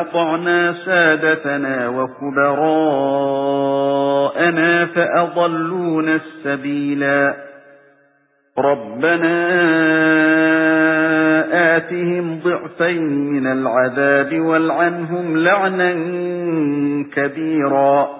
أَطَعْنَا سَادَتَنَا وَكُبَرَاءَنَا فَأَضَلُّونَا السَّبِيلَا رَبَّنَا آتِهِمْ ضِعْفَيْنِ الْعَذَابِ وَالْعَنْهُمْ لَعْنًا كَبِيرًا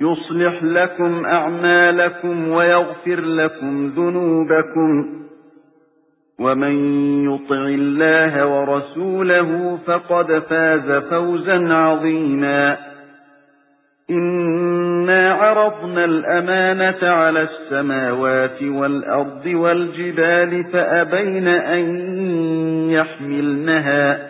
يُصْلِحْ لَكُمْ أَعْمَالَكُمْ وَيَغْفِرْ لَكُمْ ذُنُوبَكُمْ وَمَن يُطِعِ اللَّهَ وَرَسُولَهُ فَقَدْ فَازَ فَوْزًا عَظِيمًا إِنَّا عَرَضْنَا الْأَمَانَةَ عَلَى السَّمَاوَاتِ وَالْأَرْضِ وَالْجِبَالِ فَأَبَيْنَ أَن يَحْمِلْنَهَا